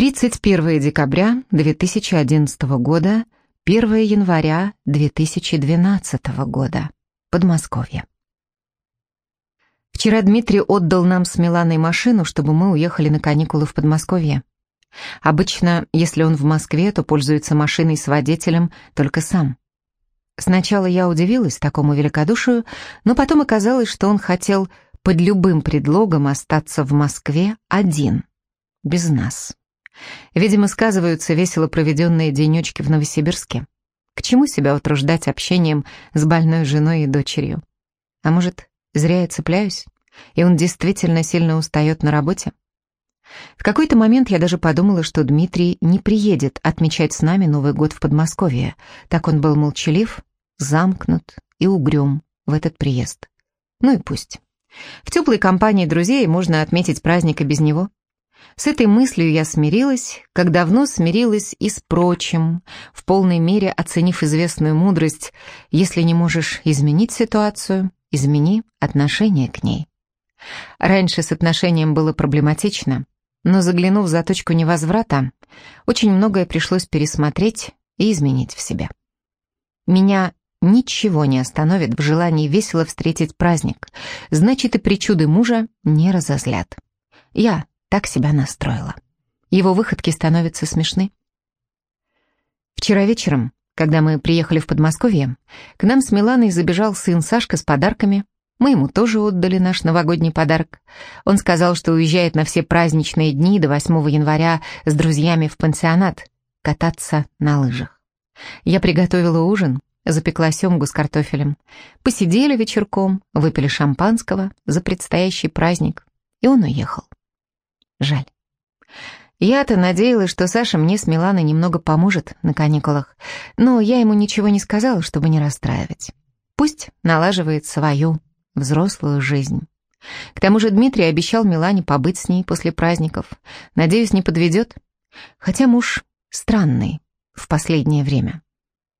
31 декабря 2011 года, 1 января 2012 года. Подмосковье. Вчера Дмитрий отдал нам с Миланой машину, чтобы мы уехали на каникулы в Подмосковье. Обычно, если он в Москве, то пользуется машиной с водителем только сам. Сначала я удивилась такому великодушию, но потом оказалось, что он хотел под любым предлогом остаться в Москве один, без нас. Видимо, сказываются весело проведенные денечки в Новосибирске. К чему себя утруждать общением с больной женой и дочерью? А может, зря я цепляюсь, и он действительно сильно устает на работе? В какой-то момент я даже подумала, что Дмитрий не приедет отмечать с нами Новый год в Подмосковье. Так он был молчалив, замкнут и угрюм в этот приезд. Ну и пусть. В теплой компании друзей можно отметить праздник и без него. С этой мыслью я смирилась, как давно смирилась и с прочим, в полной мере оценив известную мудрость «если не можешь изменить ситуацию, измени отношение к ней». Раньше с отношением было проблематично, но заглянув за точку невозврата, очень многое пришлось пересмотреть и изменить в себе. Меня ничего не остановит в желании весело встретить праздник, значит и причуды мужа не разозлят. Я так себя настроила. Его выходки становятся смешны. Вчера вечером, когда мы приехали в Подмосковье, к нам с Миланой забежал сын Сашка с подарками. Мы ему тоже отдали наш новогодний подарок. Он сказал, что уезжает на все праздничные дни до 8 января с друзьями в пансионат кататься на лыжах. Я приготовила ужин, запекла семгу с картофелем. Посидели вечерком, выпили шампанского за предстоящий праздник, и он уехал. Жаль. Я-то надеялась, что Саша мне с Миланой немного поможет на каникулах, но я ему ничего не сказала, чтобы не расстраивать. Пусть налаживает свою взрослую жизнь. К тому же Дмитрий обещал Милане побыть с ней после праздников. Надеюсь, не подведет. Хотя муж странный в последнее время.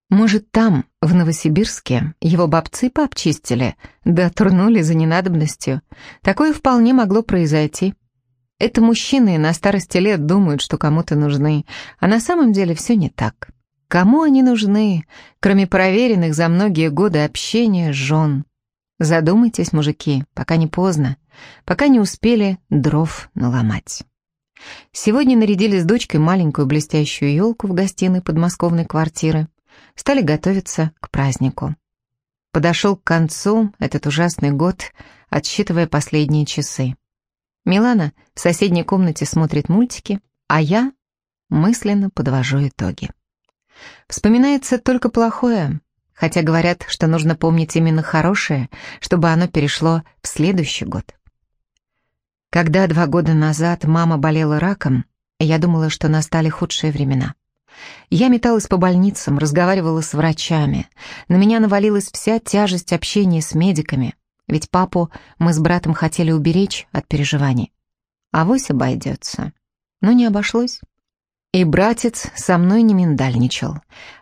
Может, там, в Новосибирске, его бабцы пообчистили, да турнули за ненадобностью. Такое вполне могло произойти. Это мужчины на старости лет думают, что кому-то нужны, а на самом деле все не так. Кому они нужны, кроме проверенных за многие годы общения жен? Задумайтесь, мужики, пока не поздно, пока не успели дров наломать. Сегодня нарядили с дочкой маленькую блестящую елку в гостиной подмосковной квартиры. Стали готовиться к празднику. Подошел к концу этот ужасный год, отсчитывая последние часы. Милана в соседней комнате смотрит мультики, а я мысленно подвожу итоги. Вспоминается только плохое, хотя говорят, что нужно помнить именно хорошее, чтобы оно перешло в следующий год. Когда два года назад мама болела раком, я думала, что настали худшие времена. Я металась по больницам, разговаривала с врачами. На меня навалилась вся тяжесть общения с медиками, ведь папу мы с братом хотели уберечь от переживаний. А вось обойдется. Но не обошлось. И братец со мной не миндальничал.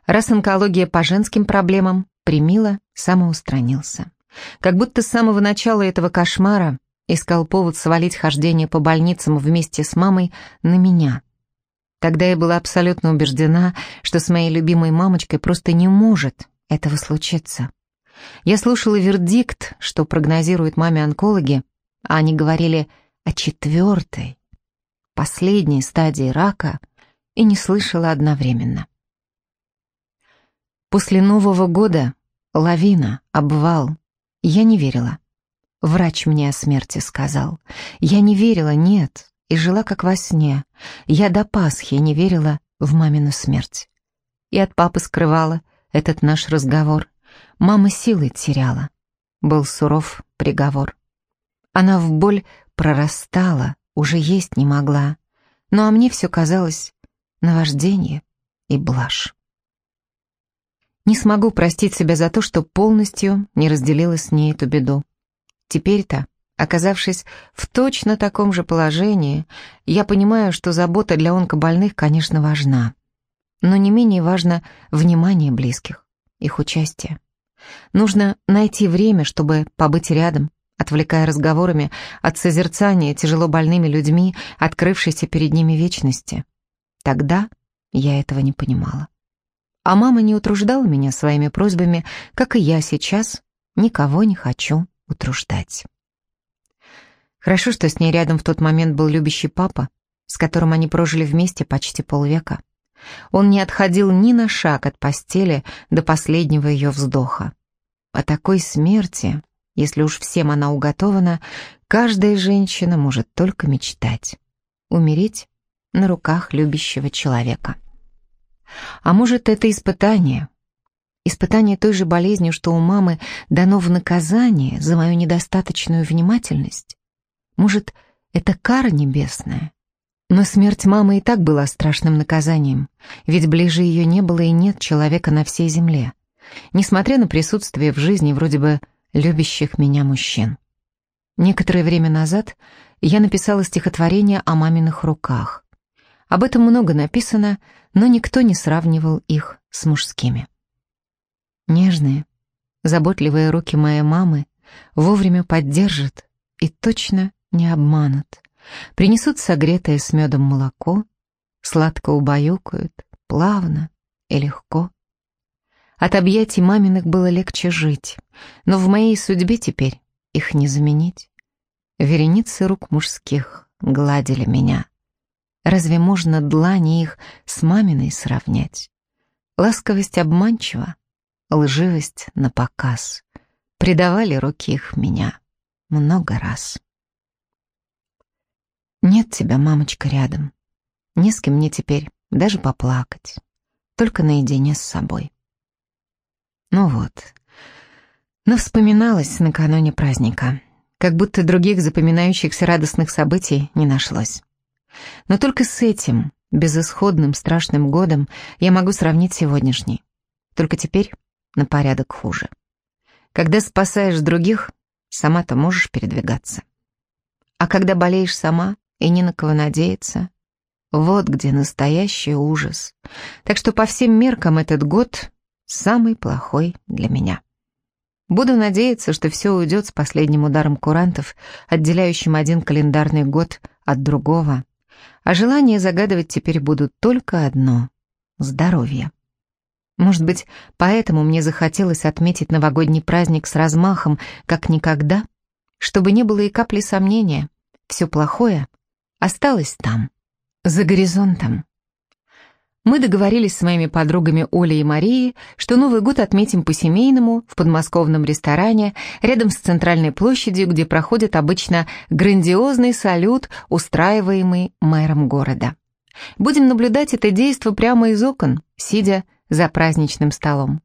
Раз онкология по женским проблемам, примила, самоустранился. Как будто с самого начала этого кошмара искал повод свалить хождение по больницам вместе с мамой на меня. Тогда я была абсолютно убеждена, что с моей любимой мамочкой просто не может этого случиться. Я слушала вердикт, что прогнозируют маме онкологи, а они говорили о четвертой, последней стадии рака, и не слышала одновременно. После Нового года лавина, обвал. Я не верила. Врач мне о смерти сказал. Я не верила, нет, и жила как во сне. Я до Пасхи не верила в мамину смерть. И от папы скрывала этот наш разговор. Мама силы теряла. Был суров приговор. Она в боль прорастала, уже есть не могла. Ну а мне все казалось наваждение и блажь. Не смогу простить себя за то, что полностью не разделила с ней эту беду. Теперь-то, оказавшись в точно таком же положении, я понимаю, что забота для онкобольных, конечно, важна. Но не менее важно внимание близких, их участие. Нужно найти время, чтобы побыть рядом, отвлекая разговорами от созерцания тяжело больными людьми, открывшейся перед ними вечности. Тогда я этого не понимала. А мама не утруждала меня своими просьбами, как и я сейчас никого не хочу утруждать. Хорошо, что с ней рядом в тот момент был любящий папа, с которым они прожили вместе почти полвека. Он не отходил ни на шаг от постели до последнего ее вздоха. О такой смерти, если уж всем она уготована, каждая женщина может только мечтать. Умереть на руках любящего человека. А может, это испытание? Испытание той же болезнью, что у мамы дано в наказание за мою недостаточную внимательность? Может, это кара небесная? Но смерть мамы и так была страшным наказанием, ведь ближе ее не было и нет человека на всей земле, несмотря на присутствие в жизни вроде бы любящих меня мужчин. Некоторое время назад я написала стихотворение о маминых руках. Об этом много написано, но никто не сравнивал их с мужскими. Нежные, заботливые руки моей мамы вовремя поддержат и точно не обманут. Принесут согретое с медом молоко, сладко убаюкают, плавно и легко. От объятий маминых было легче жить, но в моей судьбе теперь их не заменить. Вереницы рук мужских гладили меня. Разве можно длани их с маминой сравнять? Ласковость обманчива, лживость на показ. Предавали руки их меня много раз. Нет тебя, мамочка, рядом. Не с кем мне теперь даже поплакать. Только наедине с собой. Ну вот. Но вспоминалось накануне праздника. Как будто других запоминающихся радостных событий не нашлось. Но только с этим, безысходным страшным годом, я могу сравнить сегодняшний. Только теперь на порядок хуже. Когда спасаешь других, сама-то можешь передвигаться. А когда болеешь сама, и ни на кого надеяться. Вот где настоящий ужас. Так что по всем меркам этот год самый плохой для меня. Буду надеяться, что все уйдет с последним ударом курантов, отделяющим один календарный год от другого. А желания загадывать теперь будут только одно — здоровье. Может быть, поэтому мне захотелось отметить новогодний праздник с размахом, как никогда, чтобы не было и капли сомнения. Все плохое осталась там, за горизонтом. Мы договорились с моими подругами Олей и Марией, что Новый год отметим по-семейному в подмосковном ресторане рядом с центральной площадью, где проходит обычно грандиозный салют, устраиваемый мэром города. Будем наблюдать это действо прямо из окон, сидя за праздничным столом.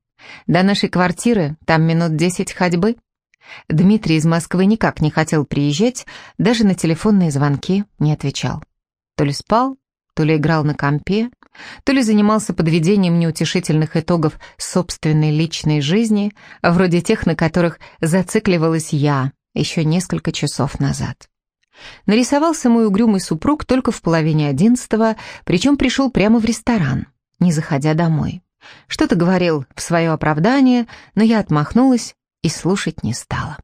До нашей квартиры там минут десять ходьбы. Дмитрий из Москвы никак не хотел приезжать, даже на телефонные звонки не отвечал. То ли спал, то ли играл на компе, то ли занимался подведением неутешительных итогов собственной личной жизни, вроде тех, на которых зацикливалась я еще несколько часов назад. Нарисовался мой угрюмый супруг только в половине одиннадцатого, причем пришел прямо в ресторан, не заходя домой. Что-то говорил в свое оправдание, но я отмахнулась и слушать не стала.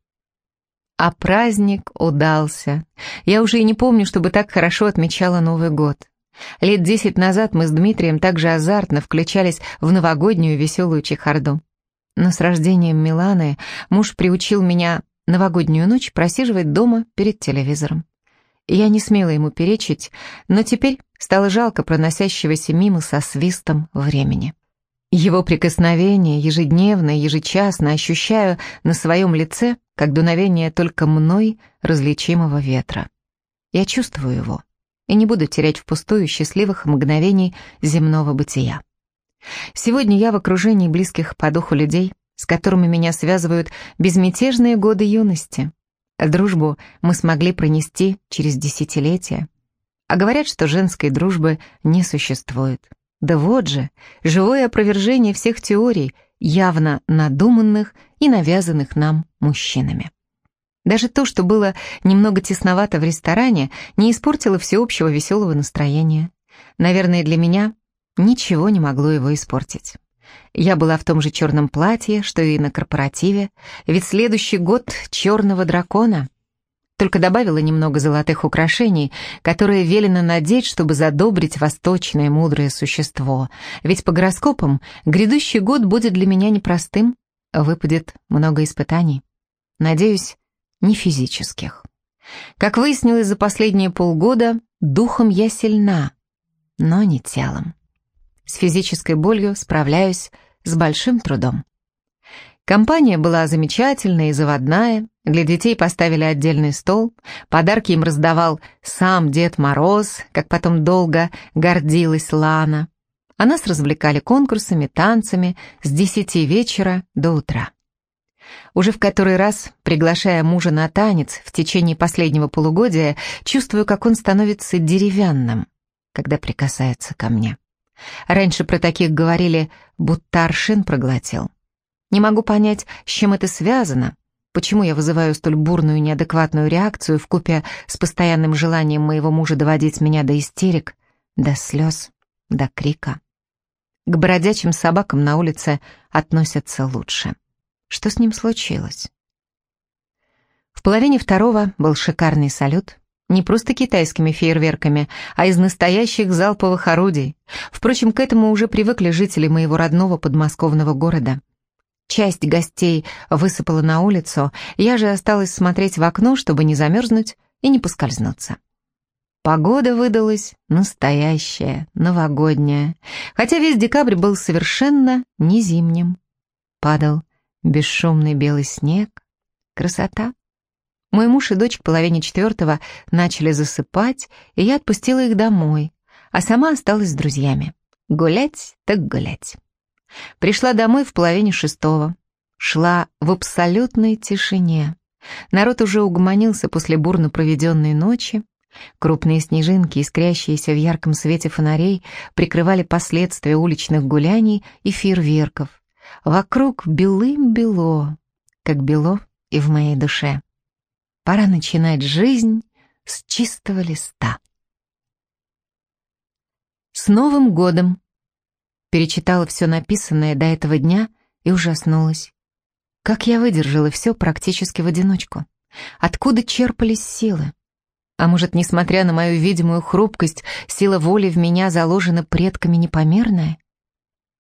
А праздник удался. Я уже и не помню, чтобы так хорошо отмечала Новый год. Лет десять назад мы с Дмитрием также азартно включались в новогоднюю веселую чехарду. Но с рождением Миланы муж приучил меня новогоднюю ночь просиживать дома перед телевизором. Я не смела ему перечить, но теперь стало жалко проносящегося мимо со свистом времени. Его прикосновение ежедневно, ежечасно ощущаю на своем лице, как дуновение только мной различимого ветра. Я чувствую его и не буду терять впустую счастливых мгновений земного бытия. Сегодня я в окружении близких по духу людей, с которыми меня связывают безмятежные годы юности. Дружбу мы смогли пронести через десятилетия. А говорят, что женской дружбы не существует. Да вот же, живое опровержение всех теорий, явно надуманных и навязанных нам мужчинами. Даже то, что было немного тесновато в ресторане, не испортило всеобщего веселого настроения. Наверное, для меня ничего не могло его испортить. Я была в том же черном платье, что и на корпоративе, ведь следующий год черного дракона. Только добавила немного золотых украшений, которые велено надеть, чтобы задобрить восточное мудрое существо. Ведь по гороскопам грядущий год будет для меня непростым, выпадет много испытаний. Надеюсь, не физических. Как выяснилось за последние полгода, духом я сильна, но не телом. С физической болью справляюсь с большим трудом. Компания была замечательная и заводная, для детей поставили отдельный стол, подарки им раздавал сам Дед Мороз, как потом долго гордилась Лана. А нас развлекали конкурсами, танцами с десяти вечера до утра. Уже в который раз, приглашая мужа на танец в течение последнего полугодия, чувствую, как он становится деревянным, когда прикасается ко мне. Раньше про таких говорили, будто аршин проглотил. Не могу понять, с чем это связано, почему я вызываю столь бурную неадекватную реакцию в купе с постоянным желанием моего мужа доводить меня до истерик, до слез, до крика. К бродячим собакам на улице относятся лучше. Что с ним случилось? В половине второго был шикарный салют, не просто китайскими фейерверками, а из настоящих залповых орудий. Впрочем, к этому уже привыкли жители моего родного подмосковного города. Часть гостей высыпала на улицу, я же осталась смотреть в окно, чтобы не замерзнуть и не поскользнуться. Погода выдалась настоящая, новогодняя, хотя весь декабрь был совершенно не зимним. Падал бесшумный белый снег. Красота. Мой муж и дочь к половине четвертого начали засыпать, и я отпустила их домой, а сама осталась с друзьями. Гулять так гулять. Пришла домой в половине шестого. Шла в абсолютной тишине. Народ уже угомонился после бурно проведенной ночи. Крупные снежинки, искрящиеся в ярком свете фонарей, прикрывали последствия уличных гуляний и фейерверков. Вокруг белым-бело, как бело и в моей душе. Пора начинать жизнь с чистого листа. С Новым годом! Перечитала все написанное до этого дня и ужаснулась. Как я выдержала все практически в одиночку? Откуда черпались силы? А может, несмотря на мою видимую хрупкость, сила воли в меня заложена предками непомерная?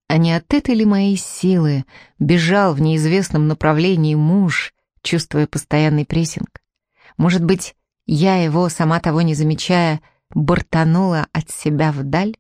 А не от этой ли моей силы бежал в неизвестном направлении муж, чувствуя постоянный прессинг? Может быть, я его, сама того не замечая, бортанула от себя вдаль?